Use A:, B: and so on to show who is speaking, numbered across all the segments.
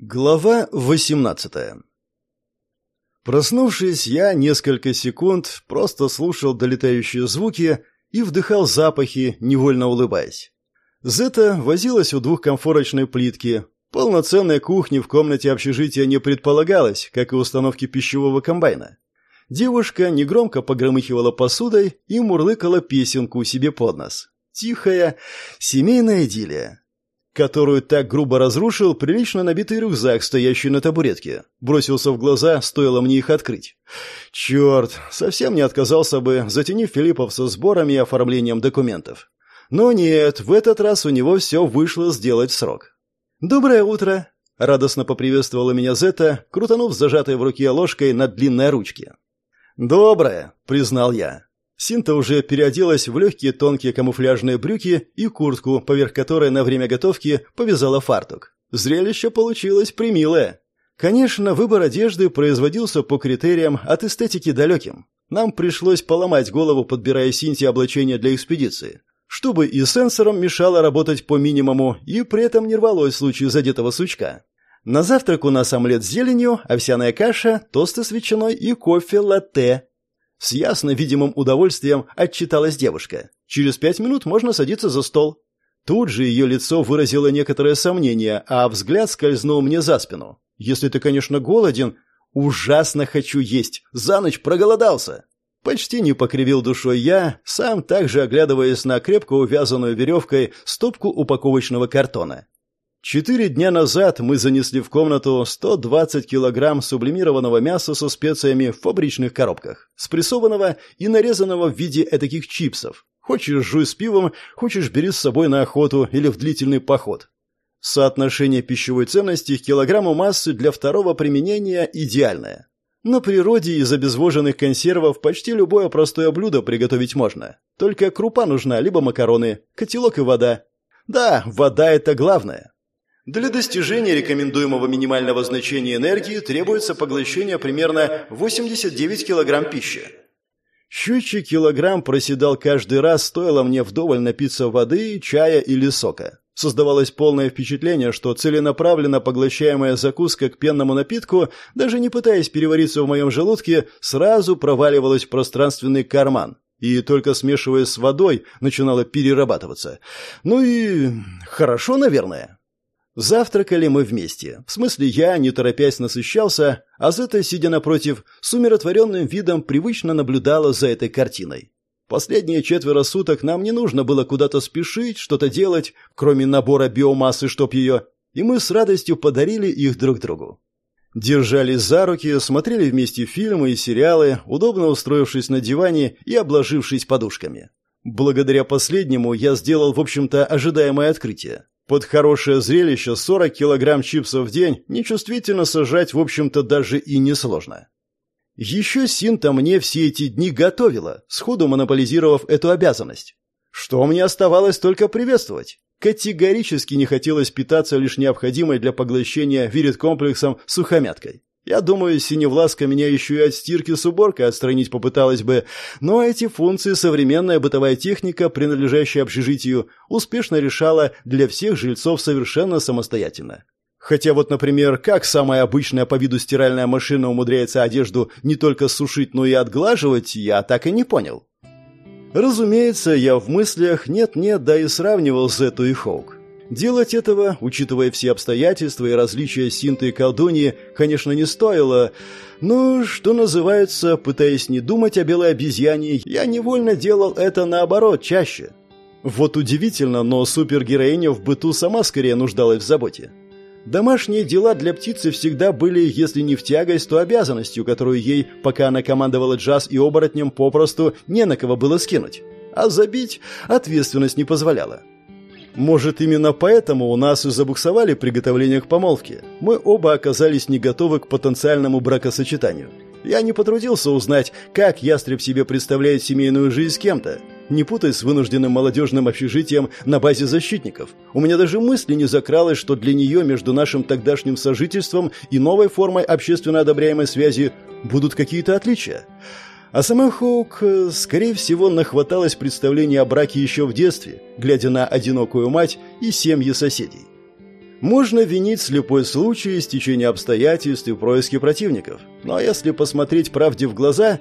A: Глава 18 Проснувшись, я несколько секунд просто слушал долетающие звуки и вдыхал запахи, невольно улыбаясь. Зета возилась у двухкомфорочной плитки. Полноценной кухни в комнате общежития не предполагалось, как и установки пищевого комбайна. Девушка негромко погромыхивала посудой и мурлыкала песенку себе под нос. Тихая семейная идиллия которую так грубо разрушил прилично набитый рюкзак, стоящий на табуретке. Бросился в глаза, стоило мне их открыть. Черт, совсем не отказался бы, затянив Филиппов со сборами и оформлением документов. Но нет, в этот раз у него все вышло сделать в срок. «Доброе утро!» — радостно поприветствовала меня Зета, крутанув зажатой в руке ложкой на длинной ручке. «Доброе!» — признал я. Синта уже переоделась в легкие тонкие камуфляжные брюки и куртку, поверх которой на время готовки повязала фартук. Зрелище получилось примилое. Конечно, выбор одежды производился по критериям от эстетики далеким. Нам пришлось поломать голову, подбирая Синте облачение для экспедиции, чтобы и сенсором мешало работать по минимуму, и при этом не рвалось в случае задетого сучка. На завтрак у нас омлет с зеленью, овсяная каша, тосты с ветчиной и кофе-латте с ясно видимым удовольствием отчиталась девушка. «Через пять минут можно садиться за стол». Тут же ее лицо выразило некоторое сомнение, а взгляд скользнул мне за спину. «Если ты, конечно, голоден, ужасно хочу есть. За ночь проголодался». Почти не покривил душой я, сам также оглядываясь на крепко увязанную веревкой стопку упаковочного картона. Четыре дня назад мы занесли в комнату 120 килограмм сублимированного мяса со специями в фабричных коробках, спрессованного и нарезанного в виде этаких чипсов. Хочешь жуй с пивом, хочешь бери с собой на охоту или в длительный поход. Соотношение пищевой ценности к килограмму массы для второго применения идеальное. На природе из обезвоженных консервов почти любое простое блюдо приготовить можно. Только крупа нужна, либо макароны, котелок и вода. Да, вода – это главное. Для достижения рекомендуемого минимального значения энергии требуется поглощение примерно 89 кг пищи. Счетчик килограмм проседал каждый раз, стоило мне вдоволь напиться воды, чая или сока. Создавалось полное впечатление, что целенаправленно поглощаемая закуска к пенному напитку, даже не пытаясь перевариться в моем желудке, сразу проваливалась в пространственный карман и только смешиваясь с водой начинала перерабатываться. Ну и хорошо, наверное. Завтракали мы вместе. В смысле, я, не торопясь, насыщался, а Зета, сидя напротив, с умиротворенным видом привычно наблюдала за этой картиной. Последние четверо суток нам не нужно было куда-то спешить, что-то делать, кроме набора биомассы, чтоб ее, и мы с радостью подарили их друг другу. Держались за руки, смотрели вместе фильмы и сериалы, удобно устроившись на диване и обложившись подушками. Благодаря последнему я сделал, в общем-то, ожидаемое открытие. Под хорошее зрелище 40 килограмм чипсов в день нечувствительно сажать, в общем-то, даже и несложно. Еще Синта мне все эти дни готовила, сходу монополизировав эту обязанность. Что мне оставалось только приветствовать. Категорически не хотелось питаться лишь необходимой для поглощения вирит-комплексом сухомяткой. Я думаю, Синевласка меня еще и от стирки с уборкой отстранить попыталась бы, но эти функции современная бытовая техника, принадлежащая общежитию, успешно решала для всех жильцов совершенно самостоятельно. Хотя вот, например, как самая обычная по виду стиральная машина умудряется одежду не только сушить, но и отглаживать, я так и не понял. Разумеется, я в мыслях нет-нет, да и сравнивал Зету и Хоук. Делать этого, учитывая все обстоятельства и различия синты и колдуньи, конечно, не стоило, но, что называется, пытаясь не думать о белой обезьяне, я невольно делал это наоборот чаще. Вот удивительно, но супергероиня в быту сама скорее нуждалась в заботе. Домашние дела для птицы всегда были, если не в тягость, то обязанностью, которую ей, пока она командовала джаз и оборотнем, попросту не на кого было скинуть. А забить ответственность не позволяла. Может, именно поэтому у нас и забуксовали приготовления к помолвке. Мы оба оказались не готовы к потенциальному бракосочетанию. Я не потрудился узнать, как ястреб себе представляет семейную жизнь с кем-то. Не путай с вынужденным молодежным общежитием на базе защитников. У меня даже мысли не закралось, что для нее между нашим тогдашним сожительством и новой формой общественно одобряемой связи будут какие-то отличия. А сама Хоук, э, скорее всего, нахваталась представлений о браке еще в детстве, глядя на одинокую мать и семьи соседей. Можно винить слепой случай, стечение обстоятельств и происки противников. Но если посмотреть правде в глаза,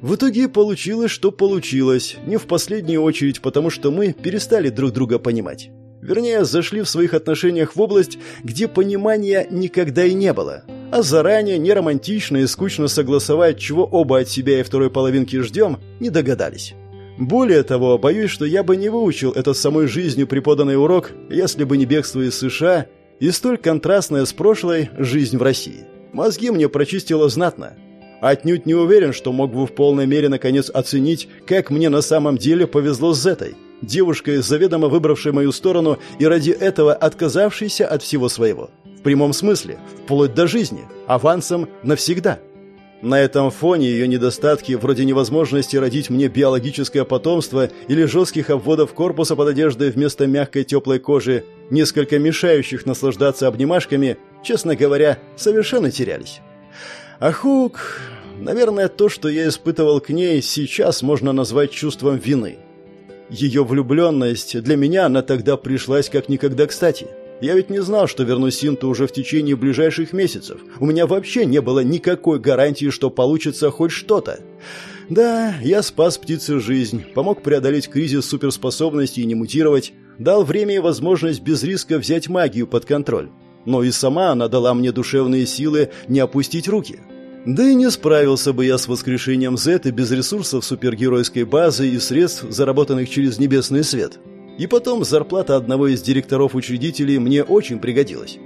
A: в итоге получилось, что получилось, не в последнюю очередь потому, что мы перестали друг друга понимать. Вернее, зашли в своих отношениях в область, где понимания никогда и не было. А заранее неромантично и скучно согласовать, чего оба от себя и второй половинки ждем, не догадались. Более того, боюсь, что я бы не выучил этот самой жизнью преподанный урок, если бы не бегство из США и столь контрастная с прошлой жизнь в России. Мозги мне прочистило знатно. Отнюдь не уверен, что мог бы в полной мере наконец оценить, как мне на самом деле повезло с этой, девушкой, заведомо выбравшей мою сторону и ради этого отказавшейся от всего своего. В прямом смысле, вплоть до жизни, авансом навсегда. На этом фоне ее недостатки, вроде невозможности родить мне биологическое потомство или жестких обводов корпуса под одеждой вместо мягкой теплой кожи, несколько мешающих наслаждаться обнимашками, честно говоря, совершенно терялись. А Хук... Наверное, то, что я испытывал к ней, сейчас можно назвать чувством вины. Ее влюбленность для меня она тогда пришлась как никогда кстати. Я ведь не знал, что верну Синту уже в течение ближайших месяцев. У меня вообще не было никакой гарантии, что получится хоть что-то. Да, я спас птице жизнь, помог преодолеть кризис суперспособностей и не мутировать, дал время и возможность без риска взять магию под контроль. Но и сама она дала мне душевные силы не опустить руки. Да и не справился бы я с воскрешением Зеты без ресурсов супергеройской базы и средств, заработанных через небесный свет. И потом зарплата одного из директоров-учредителей мне очень пригодилась.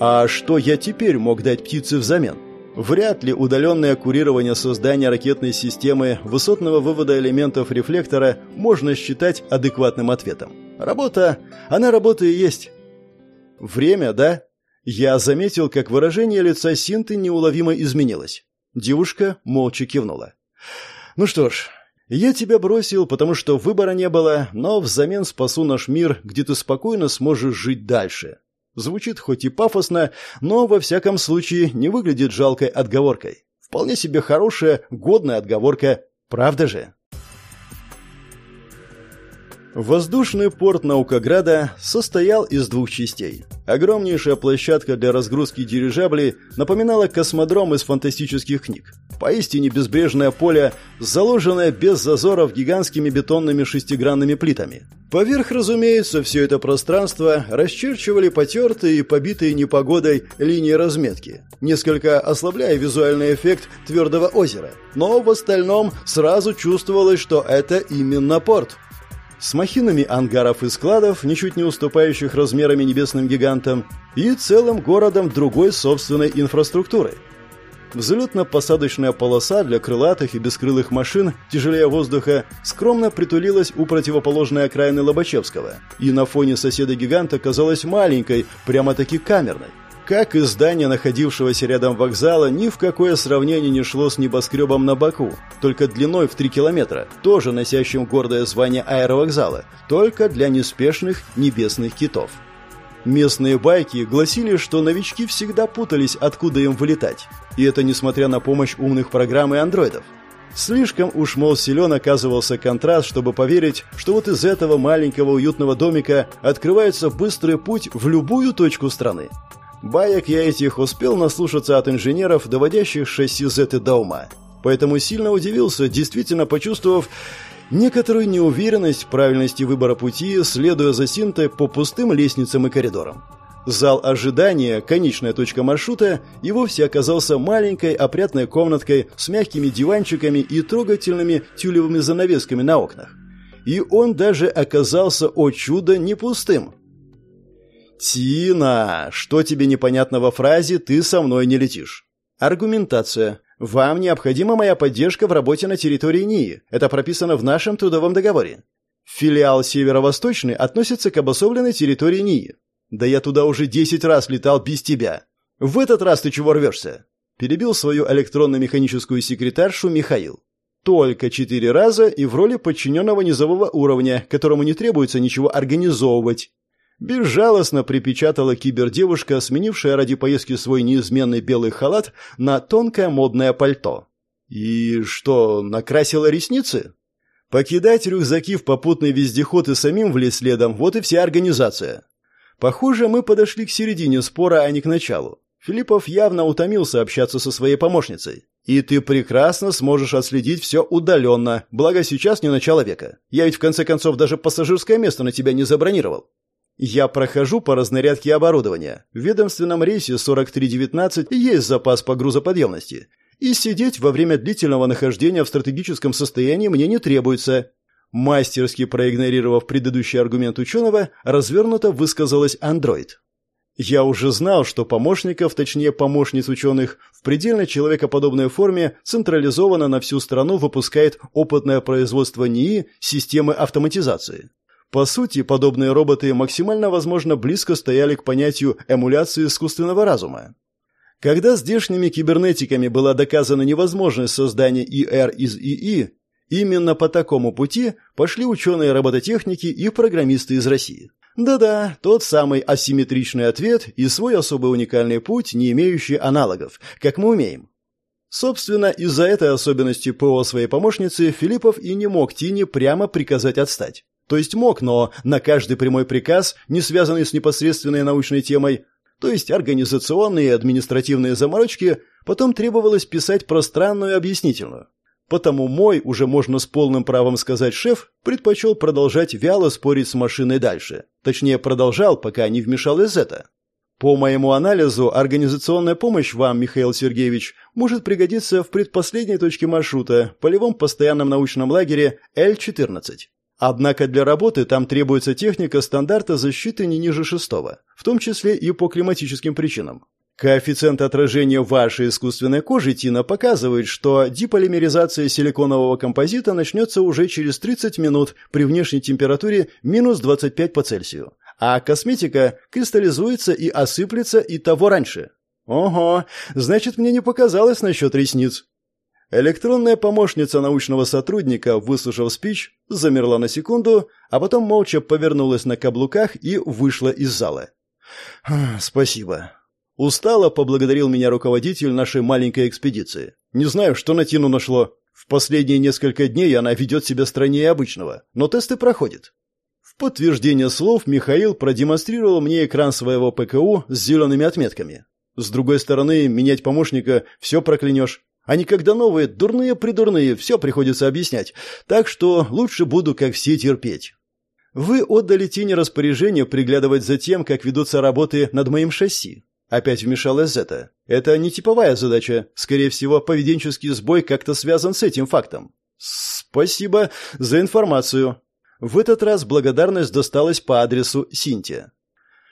A: А что я теперь мог дать птице взамен? Вряд ли удаленное курирование создания ракетной системы высотного вывода элементов рефлектора можно считать адекватным ответом. Работа, она работа и есть. Время, да? Я заметил, как выражение лица Синты неуловимо изменилось. Девушка молча кивнула. «Ну что ж, я тебя бросил, потому что выбора не было, но взамен спасу наш мир, где ты спокойно сможешь жить дальше». Звучит хоть и пафосно, но во всяком случае не выглядит жалкой отговоркой. Вполне себе хорошая, годная отговорка, правда же? Воздушный порт Наукограда состоял из двух частей. Огромнейшая площадка для разгрузки дирижаблей напоминала космодром из фантастических книг. Поистине безбрежное поле, заложенное без зазоров гигантскими бетонными шестигранными плитами. Поверх, разумеется, все это пространство расчерчивали потертые и побитые непогодой линии разметки, несколько ослабляя визуальный эффект твердого озера. Но в остальном сразу чувствовалось, что это именно порт – с махинами ангаров и складов, ничуть не уступающих размерами небесным гигантам, и целым городом другой собственной инфраструктуры. Взлетно-посадочная полоса для крылатых и бескрылых машин, тяжелее воздуха, скромно притулилась у противоположной окраины Лобачевского, и на фоне соседа-гиганта казалась маленькой, прямо-таки камерной. Как и здание, находившегося рядом вокзала, ни в какое сравнение не шло с небоскребом на Баку, только длиной в 3 километра, тоже носящим гордое звание аэровокзала, только для неспешных небесных китов. Местные байки гласили, что новички всегда путались, откуда им вылетать. И это несмотря на помощь умных программ и андроидов. Слишком уж, мол, силен оказывался контраст, чтобы поверить, что вот из этого маленького уютного домика открывается быстрый путь в любую точку страны. Баек я этих успел наслушаться от инженеров, доводящих шасси Зеты до ума. Поэтому сильно удивился, действительно почувствовав некоторую неуверенность в правильности выбора пути, следуя за Синтой по пустым лестницам и коридорам. Зал ожидания, конечная точка маршрута, и вовсе оказался маленькой опрятной комнаткой с мягкими диванчиками и трогательными тюлевыми занавесками на окнах. И он даже оказался, о чудо, не пустым. «Тина, что тебе непонятно во фразе «ты со мной не летишь»?» Аргументация. Вам необходима моя поддержка в работе на территории НИИ. Это прописано в нашем трудовом договоре. Филиал Северо-Восточный относится к обособленной территории НИИ. Да я туда уже десять раз летал без тебя. В этот раз ты чего рвешься?» Перебил свою электронно-механическую секретаршу Михаил. Только четыре раза и в роли подчиненного низового уровня, которому не требуется ничего организовывать. Безжалостно припечатала кибердевушка, сменившая ради поездки свой неизменный белый халат на тонкое модное пальто. И что, накрасила ресницы? Покидать рюкзаки в попутный вездеход и самим влезть следом – вот и вся организация. Похоже, мы подошли к середине спора, а не к началу. Филиппов явно утомился общаться со своей помощницей. И ты прекрасно сможешь отследить все удаленно, благо сейчас не начало века. Я ведь в конце концов даже пассажирское место на тебя не забронировал. Я прохожу по разнарядке оборудования. В ведомственном рейсе 4319 есть запас по грузоподъемности. И сидеть во время длительного нахождения в стратегическом состоянии мне не требуется. Мастерски проигнорировав предыдущий аргумент ученого, развернуто высказалась андроид. Я уже знал, что помощников, точнее помощниц ученых, в предельно человекоподобной форме централизованно на всю страну выпускает опытное производство НИИ системы автоматизации. По сути, подобные роботы максимально возможно близко стояли к понятию эмуляции искусственного разума. Когда здешними кибернетиками была доказана невозможность создания ИР из ИИ, именно по такому пути пошли ученые робототехники и программисты из России. Да-да, тот самый асимметричный ответ и свой особый уникальный путь, не имеющий аналогов, как мы умеем. Собственно, из-за этой особенности ПО своей помощницы Филиппов и не мог Тине прямо приказать отстать. То есть мог, но на каждый прямой приказ, не связанный с непосредственной научной темой, то есть организационные и административные заморочки, потом требовалось писать пространную объяснительную. Потому мой, уже можно с полным правом сказать шеф, предпочел продолжать вяло спорить с машиной дальше. Точнее, продолжал, пока не вмешалась Зета. По моему анализу, организационная помощь вам, Михаил Сергеевич, может пригодиться в предпоследней точке маршрута, полевом постоянном научном лагере Л-14. Однако для работы там требуется техника стандарта защиты не ниже шестого, в том числе и по климатическим причинам. Коэффициент отражения вашей искусственной кожи, Тина, показывает, что деполимеризация силиконового композита начнется уже через 30 минут при внешней температуре минус 25 по Цельсию. А косметика кристаллизуется и осыплется и того раньше. Ого, значит, мне не показалось насчет ресниц. Электронная помощница научного сотрудника, выслушав спич, замерла на секунду, а потом молча повернулась на каблуках и вышла из зала. «Спасибо». Устало поблагодарил меня руководитель нашей маленькой экспедиции. Не знаю, что на Тину нашло. В последние несколько дней она ведет себя страннее обычного, но тесты проходит. В подтверждение слов Михаил продемонстрировал мне экран своего ПКУ с зелеными отметками. С другой стороны, менять помощника все проклянешь. Они когда новые, дурные-придурные, все приходится объяснять. Так что лучше буду, как все, терпеть. Вы отдали Тине распоряжение приглядывать за тем, как ведутся работы над моим шасси. Опять вмешалась Зета. Это не типовая задача. Скорее всего, поведенческий сбой как-то связан с этим фактом. Спасибо за информацию. В этот раз благодарность досталась по адресу Синтия.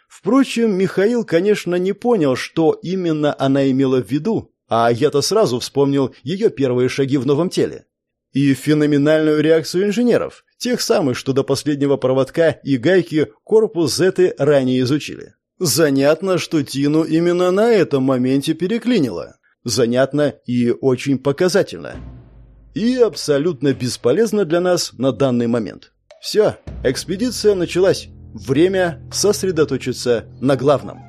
A: Впрочем, Михаил, конечно, не понял, что именно она имела в виду, а я-то сразу вспомнил ее первые шаги в новом теле. И феноменальную реакцию инженеров, тех самых, что до последнего проводка и гайки корпус Зеты ранее изучили. Занятно, что Тину именно на этом моменте переклинило. Занятно и очень показательно. И абсолютно бесполезно для нас на данный момент. Все, экспедиция началась. Время сосредоточиться на главном.